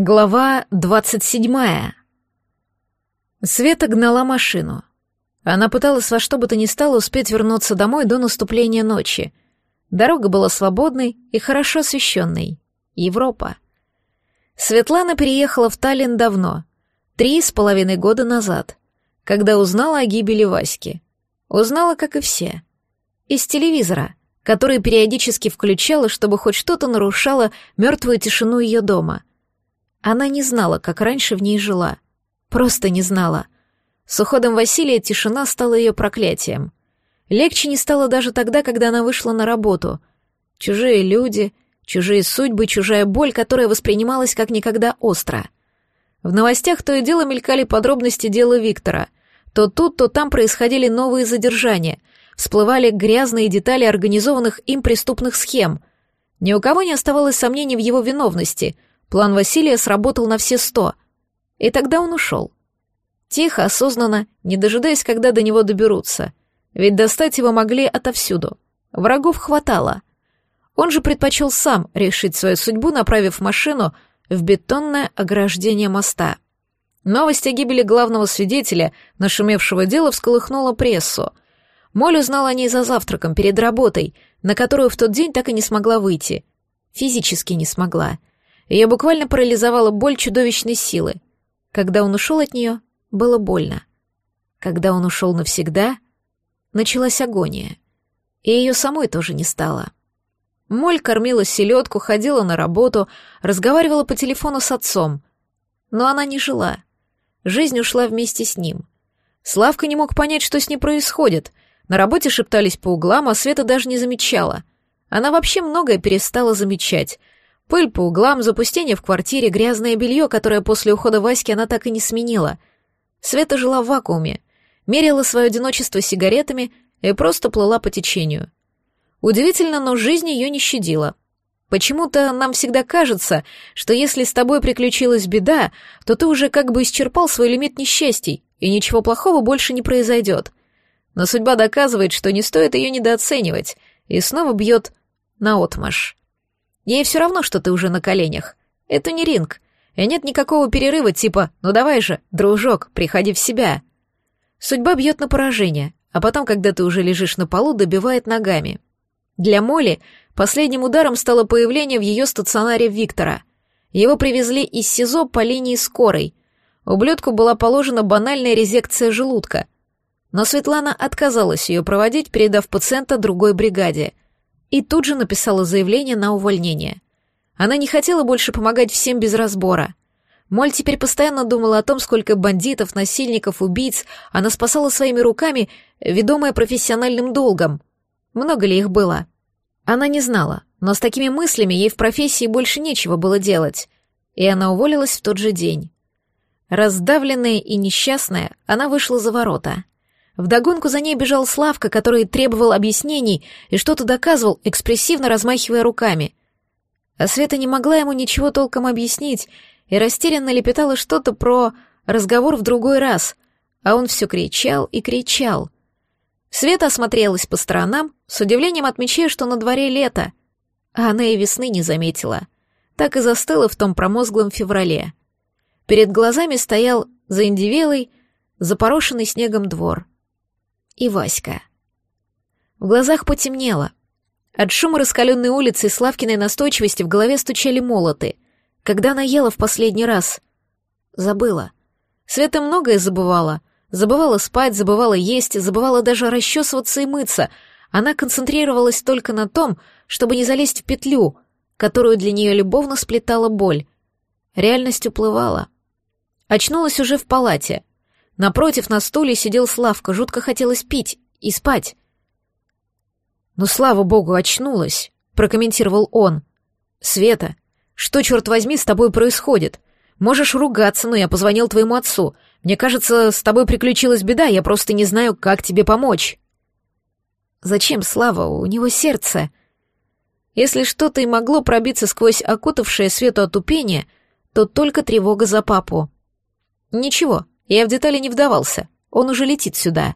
Глава двадцать седьмая. Света гнала машину. Она пыталась во что бы то ни стало успеть вернуться домой до наступления ночи. Дорога была свободной и хорошо освещенной. Европа. Светлана переехала в Таллин давно, три с половиной года назад, когда узнала о гибели Васьки. Узнала, как и все. Из телевизора, который периодически включала, чтобы хоть что-то нарушало мертвую тишину ее дома — она не знала, как раньше в ней жила. Просто не знала. С уходом Василия тишина стала ее проклятием. Легче не стало даже тогда, когда она вышла на работу. Чужие люди, чужие судьбы, чужая боль, которая воспринималась как никогда остро. В новостях то и дело мелькали подробности дела Виктора. То тут, то там происходили новые задержания, всплывали грязные детали организованных им преступных схем. Ни у кого не оставалось сомнений в его виновности — План Василия сработал на все сто. И тогда он ушел. Тихо, осознанно, не дожидаясь, когда до него доберутся. Ведь достать его могли отовсюду. Врагов хватало. Он же предпочел сам решить свою судьбу, направив машину в бетонное ограждение моста. Новость о гибели главного свидетеля, нашумевшего дела, всколыхнула прессу. Моль узнала о ней за завтраком, перед работой, на которую в тот день так и не смогла выйти. Физически не смогла. Ее буквально парализовала боль чудовищной силы. Когда он ушел от нее, было больно. Когда он ушел навсегда, началась агония. И ее самой тоже не стало. Моль кормила селедку, ходила на работу, разговаривала по телефону с отцом. Но она не жила. Жизнь ушла вместе с ним. Славка не мог понять, что с ней происходит. На работе шептались по углам, а Света даже не замечала. Она вообще многое перестала замечать — Пыль по углам, запустение в квартире, грязное белье, которое после ухода Васьки она так и не сменила. Света жила в вакууме, мерила свое одиночество сигаретами и просто плыла по течению. Удивительно, но жизнь ее не щадила. Почему-то нам всегда кажется, что если с тобой приключилась беда, то ты уже как бы исчерпал свой лимит несчастий, и ничего плохого больше не произойдет. Но судьба доказывает, что не стоит ее недооценивать, и снова бьет наотмашь. Ей все равно, что ты уже на коленях. Это не ринг. И нет никакого перерыва типа «ну давай же, дружок, приходи в себя». Судьба бьет на поражение, а потом, когда ты уже лежишь на полу, добивает ногами. Для Моли последним ударом стало появление в ее стационаре Виктора. Его привезли из СИЗО по линии скорой. Ублюдку была положена банальная резекция желудка. Но Светлана отказалась ее проводить, передав пациента другой бригаде — и тут же написала заявление на увольнение. Она не хотела больше помогать всем без разбора. Моль теперь постоянно думала о том, сколько бандитов, насильников, убийц она спасала своими руками, ведомая профессиональным долгом. Много ли их было? Она не знала, но с такими мыслями ей в профессии больше нечего было делать, и она уволилась в тот же день. Раздавленная и несчастная, она вышла за ворота — Вдогонку за ней бежал Славка, который требовал объяснений и что-то доказывал, экспрессивно размахивая руками. А Света не могла ему ничего толком объяснить и растерянно лепетала что-то про разговор в другой раз, а он все кричал и кричал. Света осмотрелась по сторонам, с удивлением отмечая, что на дворе лето, а она и весны не заметила. Так и застыла в том промозглом феврале. Перед глазами стоял заиндивелый, запорошенный снегом двор — и Васька. В глазах потемнело. От шума раскаленной улицы и Славкиной настойчивости в голове стучали молоты. Когда она ела в последний раз? Забыла. Света многое забывала. Забывала спать, забывала есть, забывала даже расчесываться и мыться. Она концентрировалась только на том, чтобы не залезть в петлю, которую для нее любовно сплетала боль. Реальность уплывала. Очнулась уже в палате. Напротив, на стуле сидел Славка, жутко хотелось пить и спать. «Ну, слава богу, очнулась», — прокомментировал он. «Света, что, черт возьми, с тобой происходит? Можешь ругаться, но я позвонил твоему отцу. Мне кажется, с тобой приключилась беда, я просто не знаю, как тебе помочь». «Зачем, Слава? У него сердце...» Если что-то и могло пробиться сквозь окутавшее свету отупение, то только тревога за папу. «Ничего, я в детали не вдавался. Он уже летит сюда.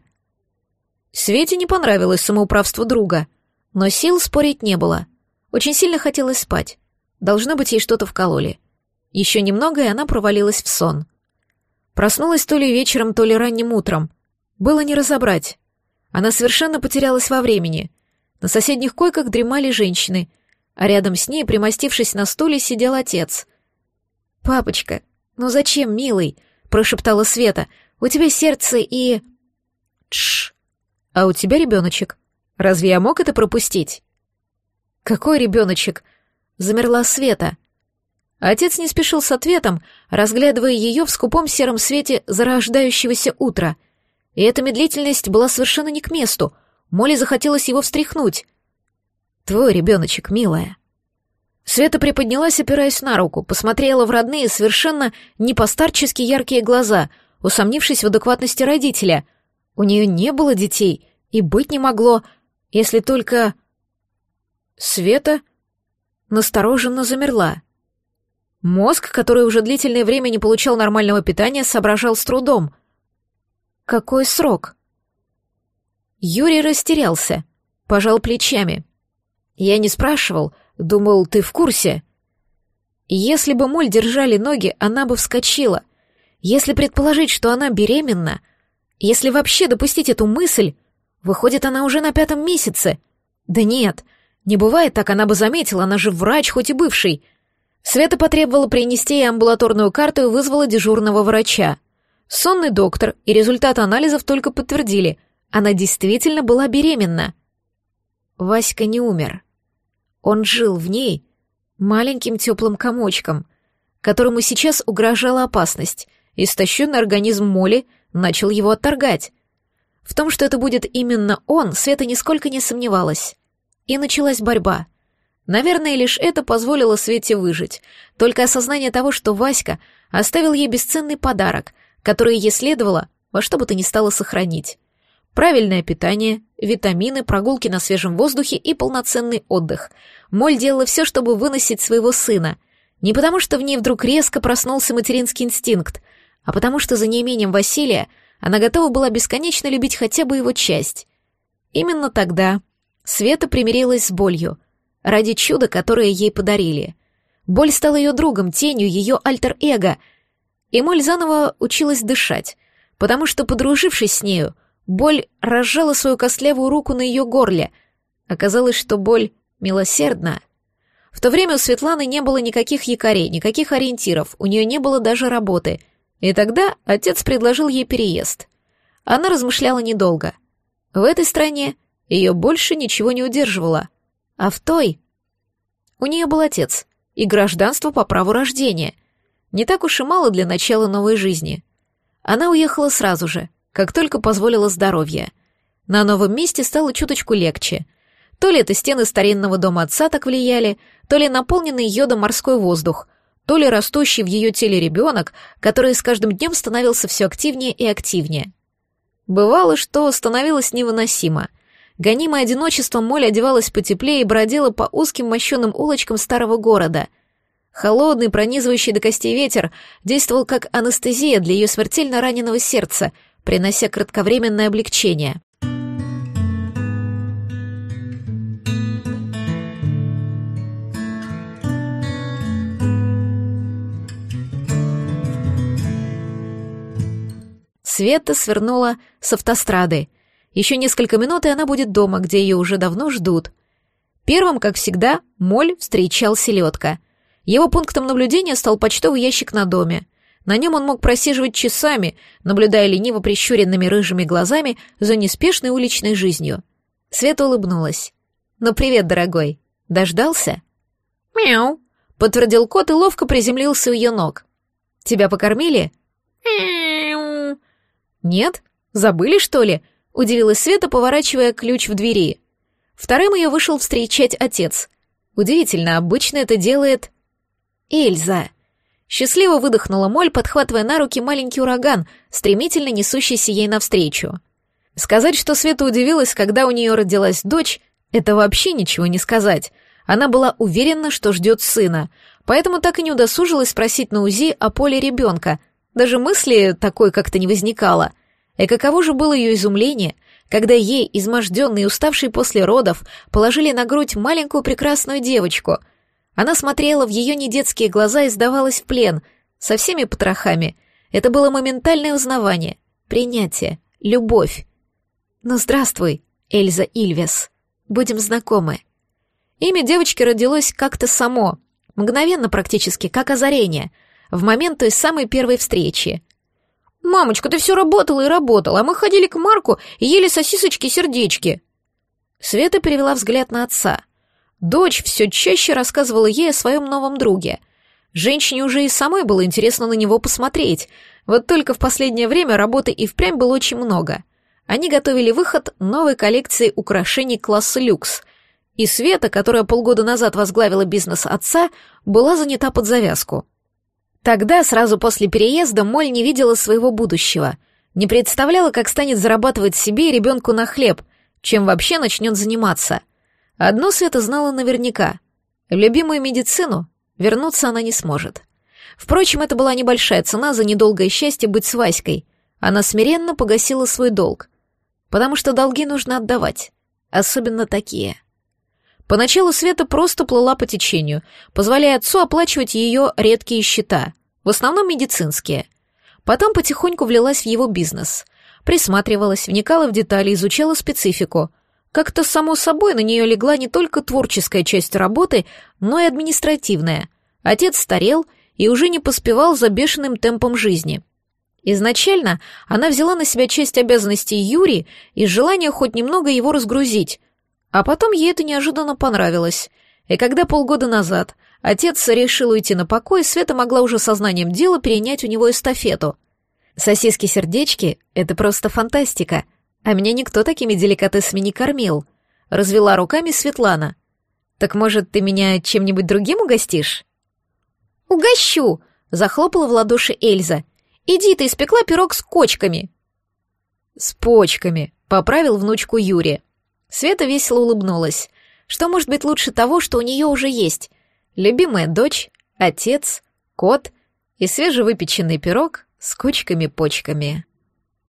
Свете не понравилось самоуправство друга, но сил спорить не было. Очень сильно хотелось спать. Должно быть, ей что-то вкололи. Еще немного, и она провалилась в сон. Проснулась то ли вечером, то ли ранним утром. Было не разобрать. Она совершенно потерялась во времени. На соседних койках дремали женщины, а рядом с ней, примостившись на стуле, сидел отец. «Папочка, ну зачем, милый?» — прошептала Света. «У тебя сердце и...» «Тш! А у тебя ребеночек. Разве я мог это пропустить?» «Какой ребеночек?» — замерла Света. Отец не спешил с ответом, разглядывая ее в скупом сером свете зарождающегося утра. И эта медлительность была совершенно не к месту. Молли захотелось его встряхнуть. «Твой ребеночек, милая». Света приподнялась, опираясь на руку, посмотрела в родные, совершенно не постарчески яркие глаза, усомнившись в адекватности родителя. У нее не было детей, и быть не могло, если только... Света настороженно замерла. Мозг, который уже длительное время не получал нормального питания, соображал с трудом. Какой срок? Юрий растерялся, пожал плечами. Я не спрашивал, думал, ты в курсе. Если бы Моль держали ноги, она бы вскочила. Если предположить, что она беременна, если вообще допустить эту мысль, выходит, она уже на пятом месяце. Да нет, не бывает так, она бы заметила, она же врач, хоть и бывший. Света потребовала принести ей амбулаторную карту и вызвала дежурного врача. Сонный доктор и результаты анализов только подтвердили, она действительно была беременна. Васька не умер. Он жил в ней маленьким теплым комочком, которому сейчас угрожала опасность, истощенный организм Моли начал его отторгать. В том, что это будет именно он, Света нисколько не сомневалась. И началась борьба — Наверное, лишь это позволило Свете выжить. Только осознание того, что Васька оставил ей бесценный подарок, который ей следовало во что бы то ни стало сохранить. Правильное питание, витамины, прогулки на свежем воздухе и полноценный отдых. Моль делала все, чтобы выносить своего сына. Не потому, что в ней вдруг резко проснулся материнский инстинкт, а потому что за неимением Василия она готова была бесконечно любить хотя бы его часть. Именно тогда Света примирилась с болью — ради чуда, которое ей подарили. Боль стала ее другом, тенью, ее альтер-эго. И Моль заново училась дышать, потому что, подружившись с нею, боль разжала свою костлявую руку на ее горле. Оказалось, что боль милосердна. В то время у Светланы не было никаких якорей, никаких ориентиров, у нее не было даже работы. И тогда отец предложил ей переезд. Она размышляла недолго. В этой стране ее больше ничего не удерживало. А в той... У нее был отец и гражданство по праву рождения. Не так уж и мало для начала новой жизни. Она уехала сразу же, как только позволило здоровье. На новом месте стало чуточку легче. То ли это стены старинного дома отца так влияли, то ли наполненный йодом морской воздух, то ли растущий в ее теле ребенок, который с каждым днем становился все активнее и активнее. Бывало, что становилось невыносимо — Гонимая одиночеством, Моль одевалась потеплее и бродила по узким мощеным улочкам старого города. Холодный, пронизывающий до костей ветер действовал как анестезия для ее смертельно раненого сердца, принося кратковременное облегчение. Света свернула с автострады — еще несколько минут, и она будет дома, где ее уже давно ждут. Первым, как всегда, Моль встречал селедка. Его пунктом наблюдения стал почтовый ящик на доме. На нем он мог просиживать часами, наблюдая лениво прищуренными рыжими глазами за неспешной уличной жизнью. Света улыбнулась. «Ну, привет, дорогой. Дождался?» «Мяу», — подтвердил кот и ловко приземлился у ее ног. «Тебя покормили?» «Мяу». «Нет? Забыли, что ли?» Удивилась Света, поворачивая ключ в двери. Вторым ее вышел встречать отец. Удивительно, обычно это делает... Эльза. Счастливо выдохнула Моль, подхватывая на руки маленький ураган, стремительно несущийся ей навстречу. Сказать, что Света удивилась, когда у нее родилась дочь, это вообще ничего не сказать. Она была уверена, что ждет сына, поэтому так и не удосужилась спросить на УЗИ о поле ребенка. Даже мысли такой как-то не возникало — и каково же было ее изумление, когда ей, изможденной и уставшей после родов, положили на грудь маленькую прекрасную девочку. Она смотрела в ее недетские глаза и сдавалась в плен, со всеми потрохами. Это было моментальное узнавание, принятие, любовь. «Ну, здравствуй, Эльза Ильвес. Будем знакомы». Имя девочки родилось как-то само, мгновенно практически, как озарение, в момент той самой первой встречи. «Мамочка, ты все работала и работала, а мы ходили к Марку и ели сосисочки-сердечки». Света перевела взгляд на отца. Дочь все чаще рассказывала ей о своем новом друге. Женщине уже и самой было интересно на него посмотреть, вот только в последнее время работы и впрямь было очень много. Они готовили выход новой коллекции украшений класса люкс, и Света, которая полгода назад возглавила бизнес отца, была занята под завязку. Тогда, сразу после переезда, Моль не видела своего будущего, не представляла, как станет зарабатывать себе и ребенку на хлеб, чем вообще начнет заниматься. Одно Света знала наверняка. В любимую медицину вернуться она не сможет. Впрочем, это была небольшая цена за недолгое счастье быть с Васькой. Она смиренно погасила свой долг. Потому что долги нужно отдавать, особенно такие. Поначалу Света просто плыла по течению, позволяя отцу оплачивать ее редкие счета, в основном медицинские. Потом потихоньку влилась в его бизнес. Присматривалась, вникала в детали, изучала специфику. Как-то само собой на нее легла не только творческая часть работы, но и административная. Отец старел и уже не поспевал за бешеным темпом жизни. Изначально она взяла на себя часть обязанностей Юри из желания хоть немного его разгрузить, а потом ей это неожиданно понравилось. И когда полгода назад отец решил уйти на покой, Света могла уже сознанием дела перенять у него эстафету. Сосиски-сердечки — это просто фантастика, а меня никто такими деликатесами не кормил. Развела руками Светлана. Так может, ты меня чем-нибудь другим угостишь? «Угощу!» — захлопала в ладоши Эльза. «Иди, ты испекла пирог с кочками!» «С почками», — поправил внучку Юрия. Света весело улыбнулась. Что может быть лучше того, что у нее уже есть? Любимая дочь, отец, кот и свежевыпеченный пирог с кочками-почками.